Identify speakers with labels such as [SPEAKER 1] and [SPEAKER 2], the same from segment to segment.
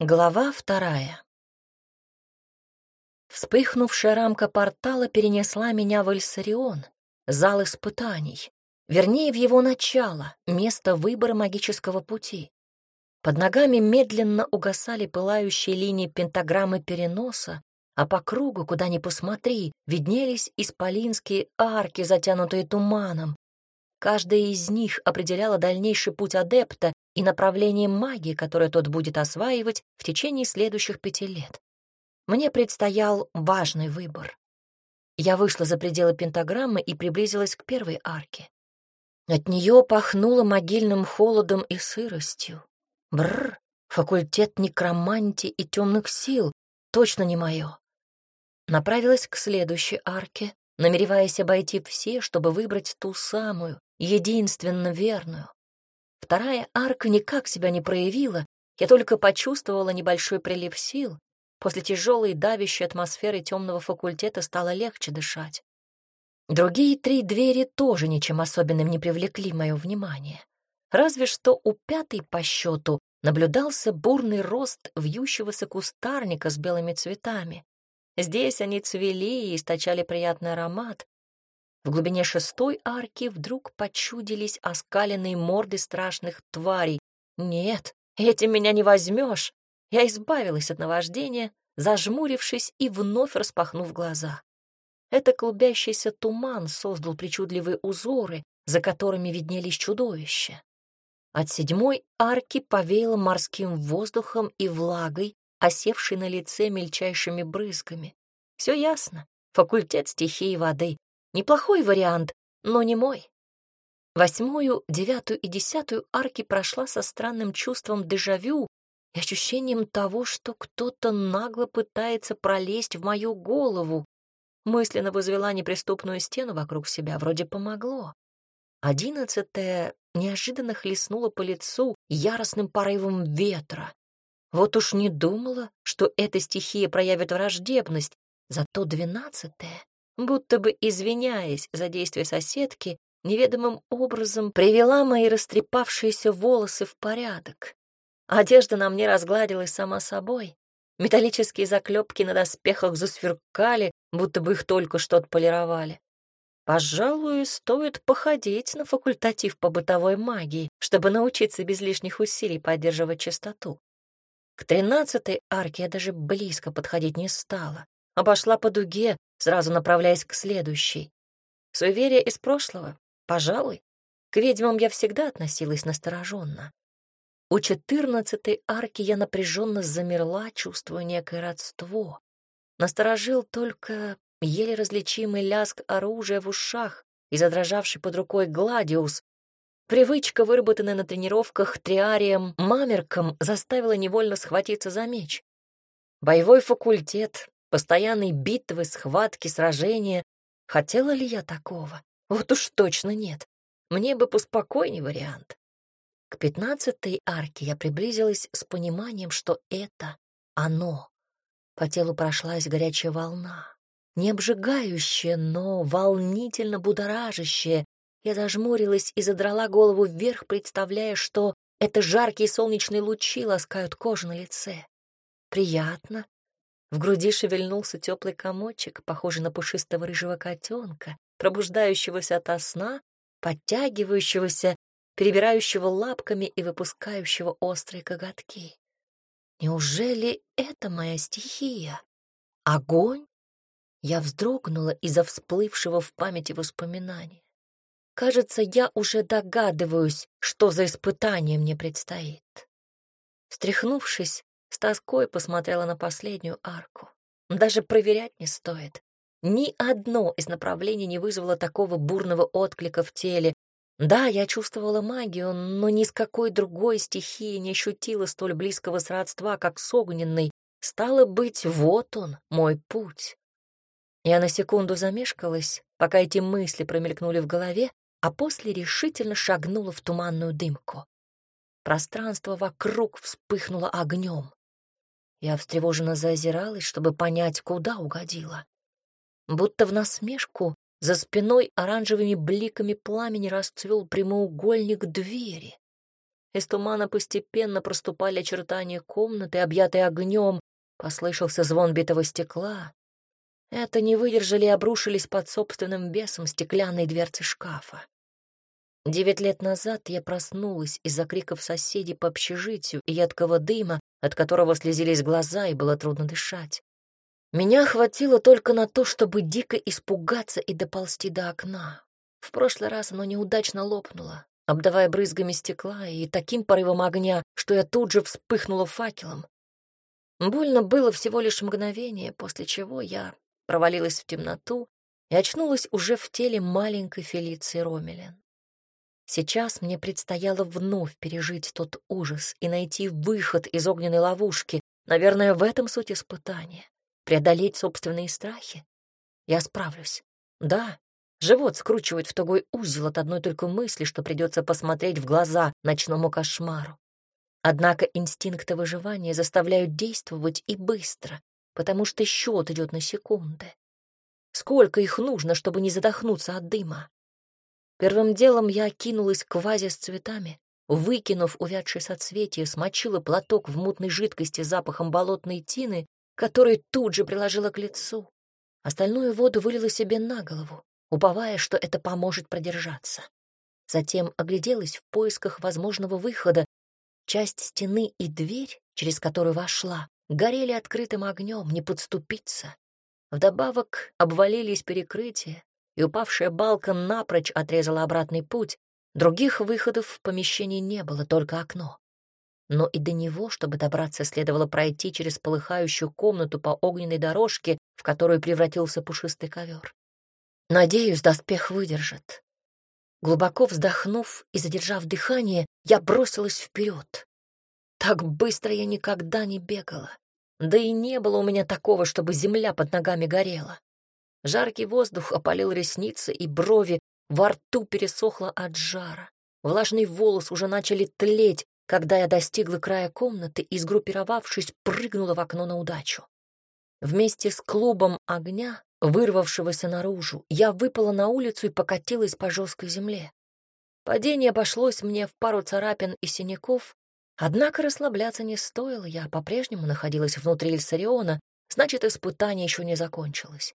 [SPEAKER 1] Глава вторая. Вспыхнувшая рамка портала перенесла меня в Эльсарион, зал испытаний, вернее, в его начало, место выбора магического пути. Под ногами медленно угасали пылающие линии пентаграммы переноса, а по кругу, куда ни посмотри, виднелись исполинские арки, затянутые туманом. Каждая из них определяла дальнейший путь адепта и направление магии, которое тот будет осваивать в течение следующих пяти лет. Мне предстоял важный выбор. Я вышла за пределы пентаграммы и приблизилась к первой арке. От нее пахнуло могильным холодом и сыростью. Бррр, факультет некромантии и темных сил, точно не мое. Направилась к следующей арке, намереваясь обойти все, чтобы выбрать ту самую, единственно верную. Вторая арка никак себя не проявила, я только почувствовала небольшой прилив сил. После тяжелой давящей атмосферы темного факультета стало легче дышать. Другие три двери тоже ничем особенным не привлекли мое внимание. Разве что у пятой по счету наблюдался бурный рост вьющегося кустарника с белыми цветами. Здесь они цвели и источали приятный аромат, в глубине шестой арки вдруг почудились оскаленные морды страшных тварей. Нет, этим меня не возьмешь. Я избавилась от наваждения, зажмурившись и вновь распахнув глаза. Это клубящийся туман создал причудливые узоры, за которыми виднелись чудовища. От седьмой арки повеяло морским воздухом и влагой, осевшей на лице мельчайшими брызгами. Все ясно. Факультет стихии воды. Неплохой вариант, но не мой. Восьмую, девятую и десятую арки прошла со странным чувством дежавю и ощущением того, что кто-то нагло пытается пролезть в мою голову. Мысленно возвела неприступную стену вокруг себя, вроде помогло. Одиннадцатая неожиданно хлестнула по лицу яростным порывом ветра. Вот уж не думала, что эта стихия проявит враждебность, зато двенадцатая будто бы извиняясь за действия соседки, неведомым образом привела мои растрепавшиеся волосы в порядок. Одежда на мне разгладилась сама собой. Металлические заклепки на доспехах засверкали, будто бы их только что отполировали. Пожалуй, стоит походить на факультатив по бытовой магии, чтобы научиться без лишних усилий поддерживать чистоту. К тринадцатой арке я даже близко подходить не стала. Обошла по дуге, сразу направляясь к следующей. Суеверие из прошлого? Пожалуй. К ведьмам я всегда относилась настороженно. У четырнадцатой арки я напряженно замерла, чувствуя некое родство. Насторожил только еле различимый ляск оружия в ушах и задрожавший под рукой гладиус. Привычка, выработанная на тренировках триарием мамерком, заставила невольно схватиться за меч. Боевой факультет, Постоянные битвы, схватки, сражения. Хотела ли я такого? Вот уж точно нет. Мне бы поспокойней вариант. К пятнадцатой арке я приблизилась с пониманием, что это оно. По телу прошлась горячая волна. Не обжигающая, но волнительно будоражащая. Я зажмурилась и задрала голову вверх, представляя, что это жаркие солнечные лучи ласкают кожу на лице. Приятно, в груди шевельнулся теплый комочек, похожий на пушистого рыжего котенка, пробуждающегося ото сна, подтягивающегося, перебирающего лапками и выпускающего острые коготки. Неужели это моя стихия? Огонь? Я вздрогнула из-за всплывшего в памяти воспоминания. Кажется, я уже догадываюсь, что за испытание мне предстоит. Встряхнувшись, с тоской посмотрела на последнюю арку. Даже проверять не стоит. Ни одно из направлений не вызвало такого бурного отклика в теле. Да, я чувствовала магию, но ни с какой другой стихией не ощутила столь близкого сродства, как с огненной. Стало быть, вот он, мой путь. Я на секунду замешкалась, пока эти мысли промелькнули в голове, а после решительно шагнула в туманную дымку. Пространство вокруг вспыхнуло огнем. Я встревоженно заозиралась, чтобы понять, куда угодила. Будто в насмешку за спиной оранжевыми бликами пламени расцвел прямоугольник двери. Из тумана постепенно проступали очертания комнаты, объятой огнем, послышался звон битого стекла. Это не выдержали и обрушились под собственным весом стеклянные дверцы шкафа. Девять лет назад я проснулась из-за криков соседей по общежитию и едкого дыма, от которого слезились глаза и было трудно дышать. Меня хватило только на то, чтобы дико испугаться и доползти до окна. В прошлый раз оно неудачно лопнуло, обдавая брызгами стекла и таким порывом огня, что я тут же вспыхнула факелом. Больно было всего лишь мгновение, после чего я провалилась в темноту и очнулась уже в теле маленькой Фелиции Ромелин. Сейчас мне предстояло вновь пережить тот ужас и найти выход из огненной ловушки. Наверное, в этом суть испытания. Преодолеть собственные страхи. Я справлюсь. Да, живот скручивает в тугой узел от одной только мысли, что придется посмотреть в глаза ночному кошмару. Однако инстинкты выживания заставляют действовать и быстро, потому что счет идет на секунды. Сколько их нужно, чтобы не задохнуться от дыма? Первым делом я окинулась к вазе с цветами, выкинув увядшие соцветия, смочила платок в мутной жидкости запахом болотной тины, который тут же приложила к лицу. Остальную воду вылила себе на голову, уповая, что это поможет продержаться. Затем огляделась в поисках возможного выхода. Часть стены и дверь, через которую вошла, горели открытым огнем, не подступиться. Вдобавок обвалились перекрытия, и упавшая балка напрочь отрезала обратный путь. Других выходов в помещении не было, только окно. Но и до него, чтобы добраться, следовало пройти через полыхающую комнату по огненной дорожке, в которую превратился пушистый ковер. Надеюсь, доспех выдержит. Глубоко вздохнув и задержав дыхание, я бросилась вперед. Так быстро я никогда не бегала. Да и не было у меня такого, чтобы земля под ногами горела. Жаркий воздух опалил ресницы и брови, во рту пересохло от жара. Влажный волос уже начали тлеть, когда я достигла края комнаты и, сгруппировавшись, прыгнула в окно на удачу. Вместе с клубом огня, вырвавшегося наружу, я выпала на улицу и покатилась по жесткой земле. Падение обошлось мне в пару царапин и синяков, однако расслабляться не стоило, я по-прежнему находилась внутри Ильсариона, значит, испытание еще не закончилось.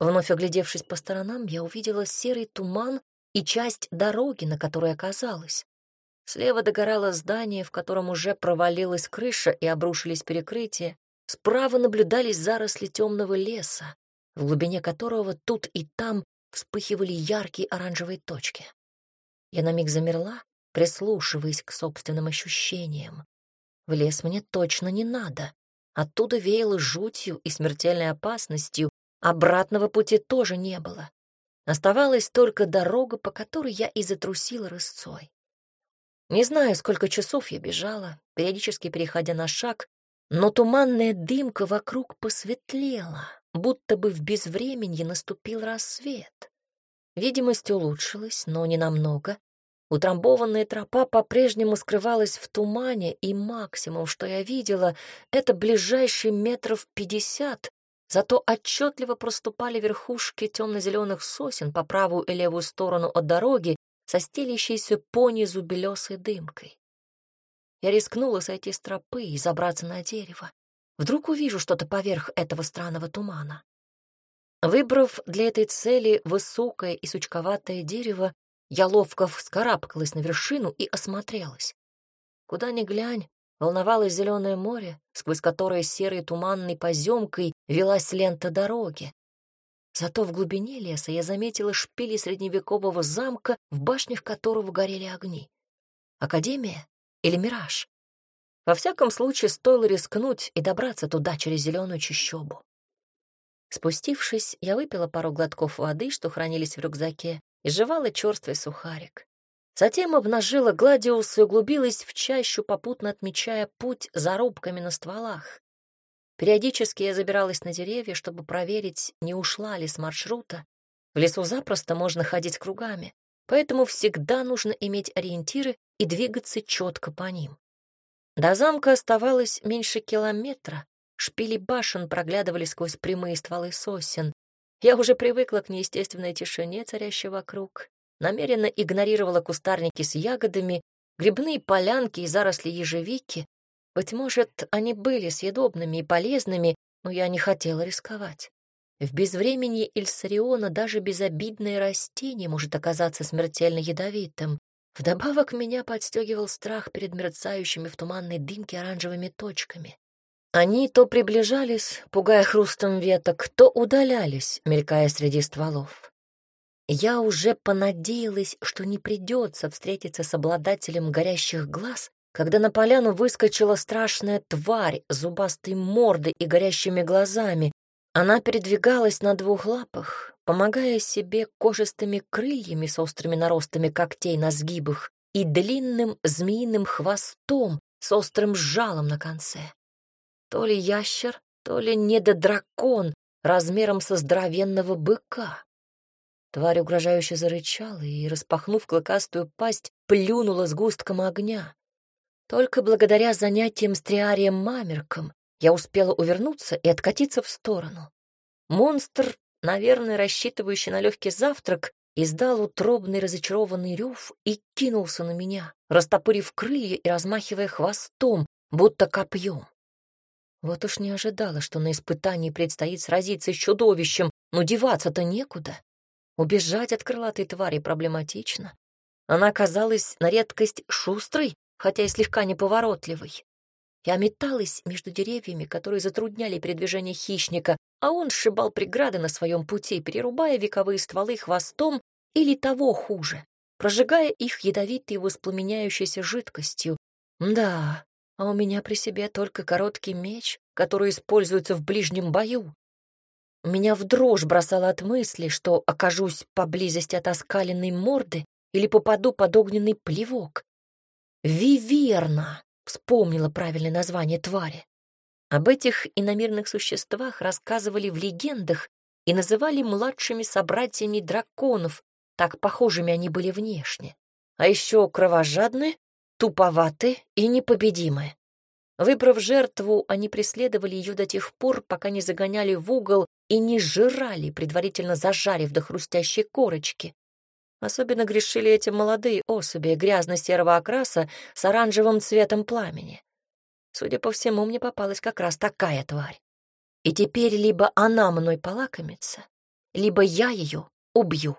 [SPEAKER 1] Вновь оглядевшись по сторонам, я увидела серый туман и часть дороги, на которой оказалась. Слева догорало здание, в котором уже провалилась крыша и обрушились перекрытия. Справа наблюдались заросли темного леса, в глубине которого тут и там вспыхивали яркие оранжевые точки. Я на миг замерла, прислушиваясь к собственным ощущениям. В лес мне точно не надо. Оттуда веяло жутью и смертельной опасностью, Обратного пути тоже не было. Оставалась только дорога, по которой я и затрусила рысцой. Не знаю, сколько часов я бежала, периодически переходя на шаг, но туманная дымка вокруг посветлела, будто бы в безвременье наступил рассвет. Видимость улучшилась, но не намного. Утрамбованная тропа по-прежнему скрывалась в тумане, и максимум, что я видела, это ближайшие метров пятьдесят, Зато отчетливо проступали верхушки темно-зеленых сосен по правую и левую сторону от дороги, со стелящейся понизу белесой дымкой. Я рискнула сойти с тропы и забраться на дерево. Вдруг увижу что-то поверх этого странного тумана. Выбрав для этой цели высокое и сучковатое дерево, я ловко вскарабкалась на вершину и осмотрелась. Куда ни глянь, волновалось зеленое море, сквозь которое серой туманной поземкой велась лента дороги. Зато в глубине леса я заметила шпили средневекового замка, в башнях которого горели огни. Академия или мираж? Во всяком случае, стоило рискнуть и добраться туда через зеленую чащобу. Спустившись, я выпила пару глотков воды, что хранились в рюкзаке, и жевала черствый сухарик. Затем обнажила гладиус и углубилась в чащу, попутно отмечая путь зарубками на стволах. Периодически я забиралась на деревья, чтобы проверить, не ушла ли с маршрута. В лесу запросто можно ходить кругами, поэтому всегда нужно иметь ориентиры и двигаться четко по ним. До замка оставалось меньше километра, шпили башен проглядывали сквозь прямые стволы сосен. Я уже привыкла к неестественной тишине, царящей вокруг, намеренно игнорировала кустарники с ягодами грибные полянки и заросли ежевики. Быть может, они были съедобными и полезными, но я не хотела рисковать. В безвремени Ильсариона даже безобидное растение может оказаться смертельно ядовитым. Вдобавок меня подстегивал страх перед мерцающими в туманной дымке оранжевыми точками. Они то приближались, пугая хрустом веток, то удалялись, мелькая среди стволов. Я уже понадеялась, что не придется встретиться с обладателем горящих глаз, когда на поляну выскочила страшная тварь с зубастой мордой и горящими глазами. Она передвигалась на двух лапах, помогая себе кожистыми крыльями с острыми наростами когтей на сгибах и длинным змеиным хвостом с острым жалом на конце. То ли ящер, то ли недодракон размером со здоровенного быка. Тварь угрожающе зарычала и, распахнув клыкастую пасть, плюнула с густком огня. Только благодаря занятиям с триарием-мамерком я успела увернуться и откатиться в сторону. Монстр, наверное, рассчитывающий на легкий завтрак, издал утробный разочарованный рев и кинулся на меня, растопырив крылья и размахивая хвостом, будто копьем. Вот уж не ожидала, что на испытании предстоит сразиться с чудовищем, но деваться-то некуда. Убежать от крылатой твари проблематично. Она казалась на редкость шустрой, хотя и слегка неповоротливой. Я металась между деревьями, которые затрудняли передвижение хищника, а он сшибал преграды на своем пути, перерубая вековые стволы хвостом или того хуже, прожигая их ядовитой воспламеняющейся жидкостью. Да, а у меня при себе только короткий меч, который используется в ближнем бою. Меня в дрожь бросало от мысли, что окажусь поблизости от оскаленной морды или попаду под огненный плевок. Виверна! Вспомнила правильное название твари. Об этих иномирных существах рассказывали в легендах и называли младшими собратьями драконов, так похожими они были внешне. А еще кровожадны, туповаты и непобедимы. Выбрав жертву, они преследовали ее до тех пор, пока не загоняли в угол и не сжирали, предварительно зажарив до хрустящей корочки. Особенно грешили эти молодые особи грязно-серого окраса с оранжевым цветом пламени. Судя по всему, мне попалась как раз такая тварь. И теперь либо она мной полакомится, либо я ее убью.